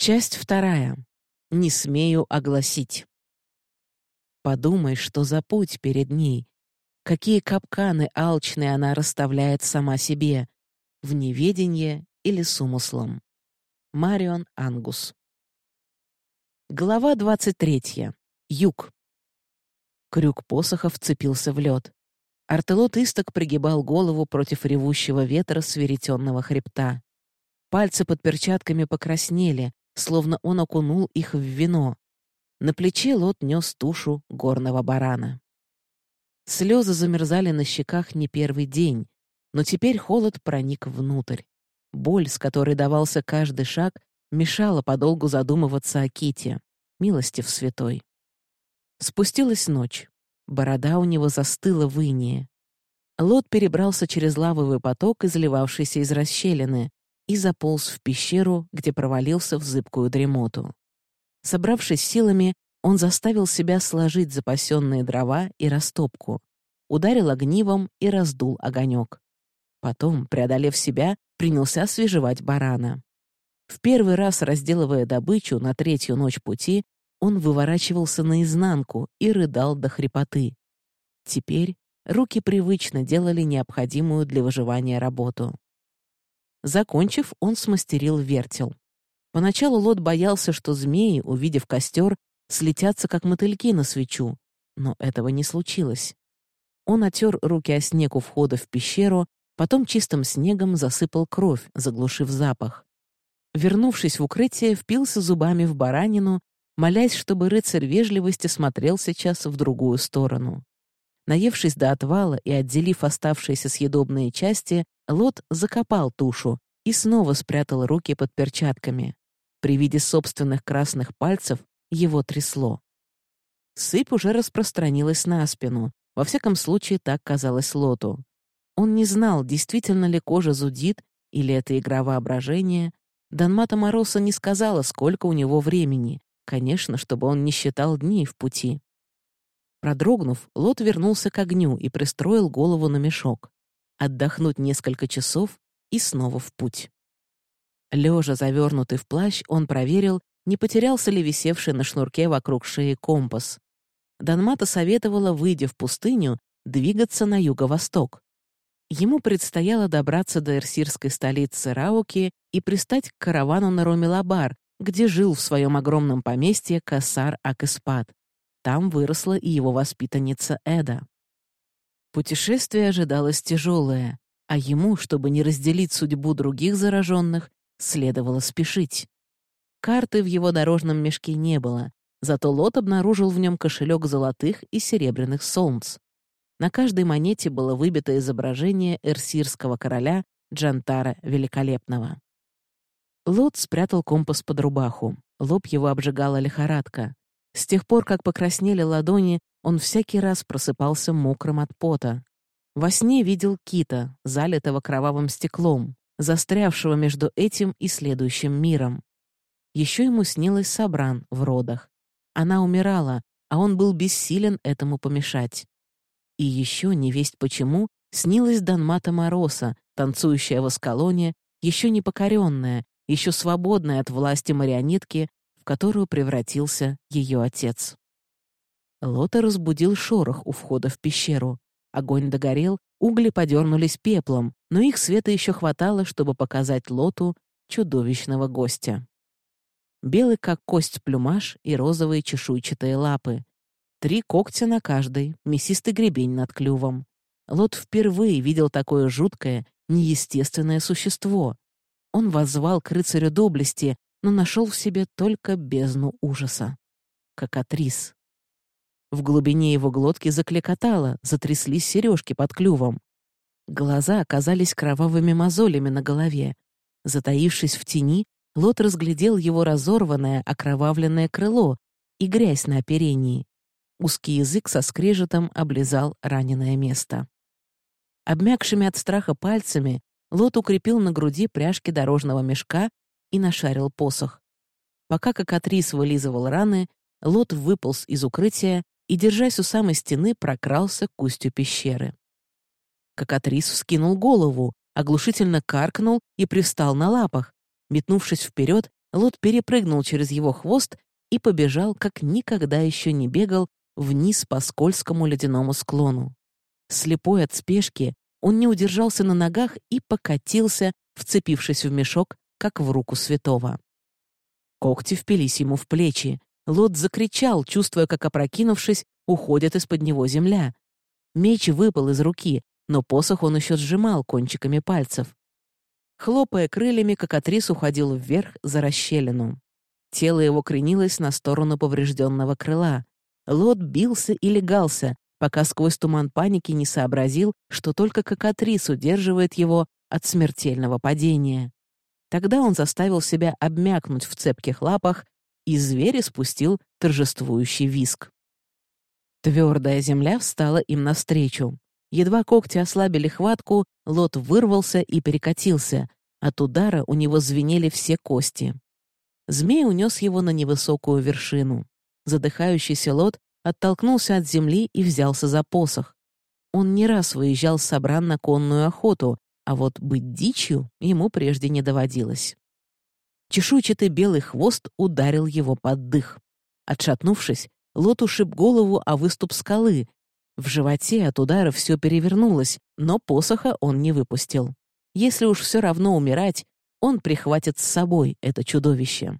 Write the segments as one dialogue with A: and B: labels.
A: Часть вторая. Не смею огласить. Подумай, что за путь перед ней. Какие капканы алчные она расставляет сама себе. В неведенье или с умыслом. Марион Ангус. Глава 23. Юг. Крюк посоха вцепился в лед. Артелот исток пригибал голову против ревущего ветра с веретенного хребта. Пальцы под перчатками покраснели, словно он окунул их в вино. На плече лот нес тушу горного барана. Слезы замерзали на щеках не первый день, но теперь холод проник внутрь. Боль, с которой давался каждый шаг, мешала подолгу задумываться о Ките, милостив святой. Спустилась ночь. Борода у него застыла в инее. Лот перебрался через лавовый поток, изливавшийся из расщелины, и заполз в пещеру, где провалился в зыбкую дремоту. Собравшись силами, он заставил себя сложить запасенные дрова и растопку, ударил огнивом и раздул огонек. Потом, преодолев себя, принялся свежевать барана. В первый раз, разделывая добычу на третью ночь пути, он выворачивался наизнанку и рыдал до хрипоты. Теперь руки привычно делали необходимую для выживания работу. Закончив, он смастерил вертел. Поначалу Лот боялся, что змеи, увидев костер, слетятся, как мотыльки на свечу, но этого не случилось. Он отер руки о снег у входа в пещеру, потом чистым снегом засыпал кровь, заглушив запах. Вернувшись в укрытие, впился зубами в баранину, молясь, чтобы рыцарь вежливости смотрел сейчас в другую сторону. Наевшись до отвала и отделив оставшиеся съедобные части, Лот закопал тушу и снова спрятал руки под перчатками. При виде собственных красных пальцев его трясло. Сыпь уже распространилась на спину. Во всяком случае, так казалось Лоту. Он не знал, действительно ли кожа зудит или это игра воображения. Данмата Мороса не сказала, сколько у него времени. Конечно, чтобы он не считал дней в пути. Продрогнув, Лот вернулся к огню и пристроил голову на мешок. Отдохнуть несколько часов и снова в путь. Лежа завернутый в плащ, он проверил, не потерялся ли висевший на шнурке вокруг шеи компас. Данмата советовала, выйдя в пустыню, двигаться на юго-восток. Ему предстояло добраться до эрсирской столицы Рауки и пристать к каравану на Ромелабар, где жил в своем огромном поместье Кассар Акиспад. Там выросла и его воспитанница Эда. Путешествие ожидалось тяжелое, а ему, чтобы не разделить судьбу других зараженных, следовало спешить. Карты в его дорожном мешке не было, зато Лот обнаружил в нем кошелек золотых и серебряных солнц. На каждой монете было выбито изображение эрсирского короля Джантара Великолепного. Лот спрятал компас под рубаху. Лоб его обжигала лихорадка. С тех пор, как покраснели ладони, он всякий раз просыпался мокрым от пота. Во сне видел кита, залитого кровавым стеклом, застрявшего между этим и следующим миром. Еще ему снилась Сабран в родах. Она умирала, а он был бессилен этому помешать. И еще, невесть почему, снилась Данмата Мороса, танцующая в Аскалоне, еще непокоренная, еще свободная от власти марионетки, которую превратился ее отец. Лота разбудил шорох у входа в пещеру. Огонь догорел, угли подернулись пеплом, но их света еще хватало, чтобы показать Лоту чудовищного гостя. Белый, как кость, плюмаж и розовые чешуйчатые лапы. Три когтя на каждой, мясистый гребень над клювом. Лот впервые видел такое жуткое, неестественное существо. Он воззвал к рыцарю доблести, но нашел в себе только бездну ужаса. Как атрис. В глубине его глотки закликотало, затряслись сережки под клювом. Глаза оказались кровавыми мозолями на голове. Затаившись в тени, Лот разглядел его разорванное, окровавленное крыло и грязь на оперении. Узкий язык со скрежетом облизал раненое место. Обмякшими от страха пальцами Лот укрепил на груди пряжки дорожного мешка и нашарил посох. Пока кокатрис вылизывал раны, Лот выполз из укрытия и, держась у самой стены, прокрался к устью пещеры. Кокатрис вскинул голову, оглушительно каркнул и привстал на лапах. Метнувшись вперед, Лот перепрыгнул через его хвост и побежал, как никогда еще не бегал, вниз по скользкому ледяному склону. Слепой от спешки, он не удержался на ногах и покатился, вцепившись в мешок, как в руку святого. Когти впились ему в плечи. Лот закричал, чувствуя, как, опрокинувшись, уходит из-под него земля. Меч выпал из руки, но посох он еще сжимал кончиками пальцев. Хлопая крыльями, кокатрис уходил вверх за расщелину. Тело его кренилось на сторону поврежденного крыла. Лот бился и легался, пока сквозь туман паники не сообразил, что только кокатрис удерживает его от смертельного падения. Тогда он заставил себя обмякнуть в цепких лапах, и зверь испустил торжествующий виск. Твердая земля встала им навстречу. Едва когти ослабили хватку, лот вырвался и перекатился. От удара у него звенели все кости. Змей унес его на невысокую вершину. Задыхающийся лот оттолкнулся от земли и взялся за посох. Он не раз выезжал с собран на конную охоту, а вот быть дичью ему прежде не доводилось. Чешуйчатый белый хвост ударил его под дых. Отшатнувшись, Лот ушиб голову о выступ скалы. В животе от удара все перевернулось, но посоха он не выпустил. Если уж все равно умирать, он прихватит с собой это чудовище.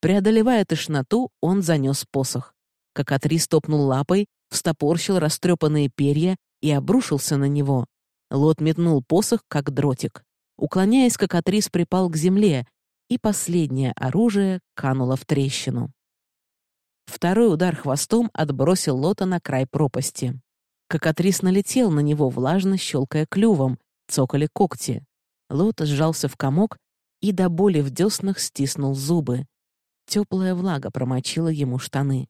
A: Преодолевая тошноту, он занес посох. Кокатри стопнул лапой, встопорщил растрепанные перья и обрушился на него. Лот метнул посох, как дротик. Уклоняясь, как Атрис припал к земле, и последнее оружие кануло в трещину. Второй удар хвостом отбросил Лота на край пропасти. Кокатрис налетел на него, влажно щелкая клювом, цокали когти. Лот сжался в комок и до боли в деснах стиснул зубы. Теплая влага промочила ему штаны.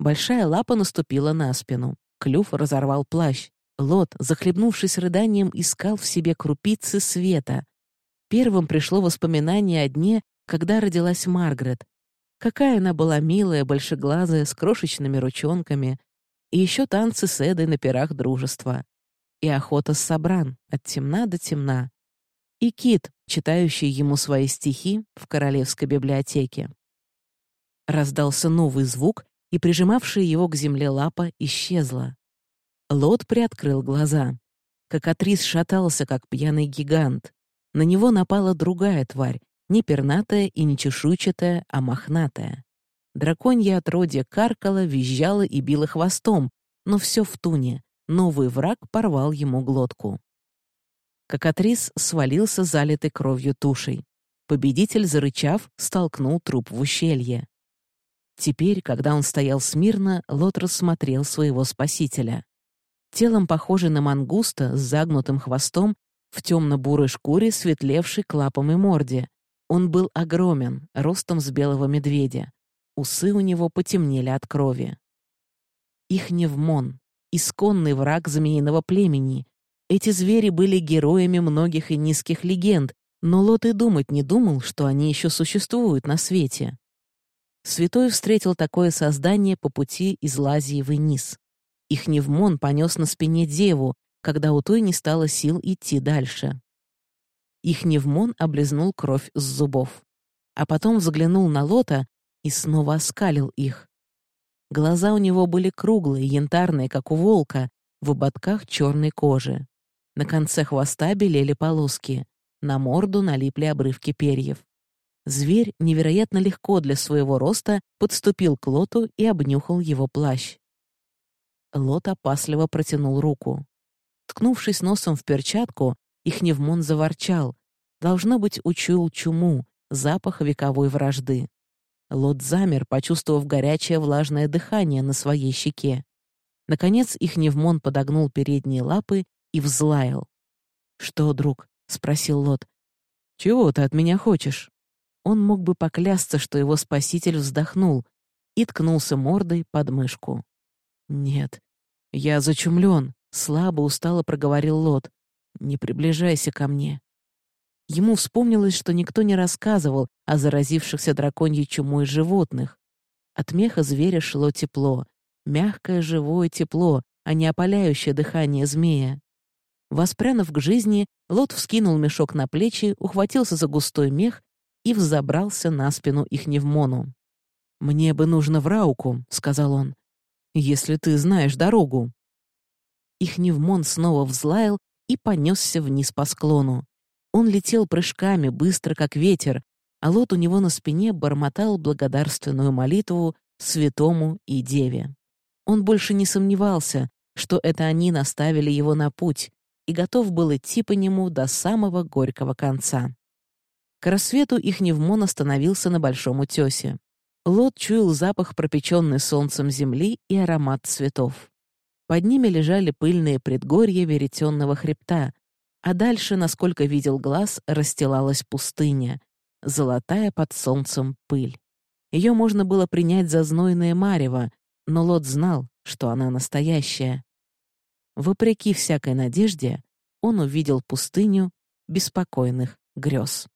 A: Большая лапа наступила на спину. Клюв разорвал плащ. Лот, захлебнувшись рыданием, искал в себе крупицы света. Первым пришло воспоминание о дне, когда родилась Маргарет. Какая она была милая, большеглазая, с крошечными ручонками. И еще танцы с Эдой на пирах дружества. И охота с Собран, от темна до темна. И Кит, читающий ему свои стихи в Королевской библиотеке. Раздался новый звук, и прижимавшая его к земле лапа исчезла. Лот приоткрыл глаза. Кокатрис шатался, как пьяный гигант. На него напала другая тварь, не пернатая и не чешуйчатая, а мохнатая. Драконье отродье каркало, визжало и било хвостом, но все в туне. Новый враг порвал ему глотку. Кокатрис свалился залитой кровью тушей. Победитель, зарычав, столкнул труп в ущелье. Теперь, когда он стоял смирно, Лот рассмотрел своего спасителя телом похожий на мангуста с загнутым хвостом, в темно-бурой шкуре, светлевшей клапом и морде. Он был огромен, ростом с белого медведя. Усы у него потемнели от крови. Их невмон, исконный враг змеиного племени. Эти звери были героями многих и низких легенд, но Лот и думать не думал, что они еще существуют на свете. Святой встретил такое создание по пути из Лазии в Инис. Их Невмон понес на спине деву, когда у той не стало сил идти дальше. Их Невмон облизнул кровь с зубов. А потом взглянул на Лота и снова оскалил их. Глаза у него были круглые, янтарные, как у волка, в ободках черной кожи. На конце хвоста белели полоски, на морду налипли обрывки перьев. Зверь невероятно легко для своего роста подступил к Лоту и обнюхал его плащ. Лот опасливо протянул руку. Ткнувшись носом в перчатку, Ихневмон заворчал. Должно быть, учуял чуму, запах вековой вражды. Лот замер, почувствовав горячее влажное дыхание на своей щеке. Наконец Ихневмон подогнул передние лапы и взлаял. «Что, друг?» — спросил Лот. «Чего ты от меня хочешь?» Он мог бы поклясться, что его спаситель вздохнул и ткнулся мордой под мышку. «Нет, я зачумлен», — слабо устало проговорил Лот. «Не приближайся ко мне». Ему вспомнилось, что никто не рассказывал о заразившихся драконьей чумой животных. От меха зверя шло тепло, мягкое живое тепло, а не опаляющее дыхание змея. Воспрянув к жизни, Лот вскинул мешок на плечи, ухватился за густой мех и взобрался на спину Ихневмону. «Мне бы нужно в Рауку», — сказал он, — «если ты знаешь дорогу». Ихневмон снова взлаял и понесся вниз по склону. Он летел прыжками, быстро как ветер, а лот у него на спине бормотал благодарственную молитву святому и деве. Он больше не сомневался, что это они наставили его на путь, и готов был идти по нему до самого горького конца. К рассвету их Невмон остановился на большом утёсе. Лот чуял запах пропеченной солнцем земли и аромат цветов. Под ними лежали пыльные предгорья веретенного хребта, а дальше, насколько видел глаз, расстилалась пустыня, золотая под солнцем пыль. Ее можно было принять за знойное марево, но Лот знал, что она настоящая. Вопреки всякой надежде, он увидел пустыню беспокойных грез.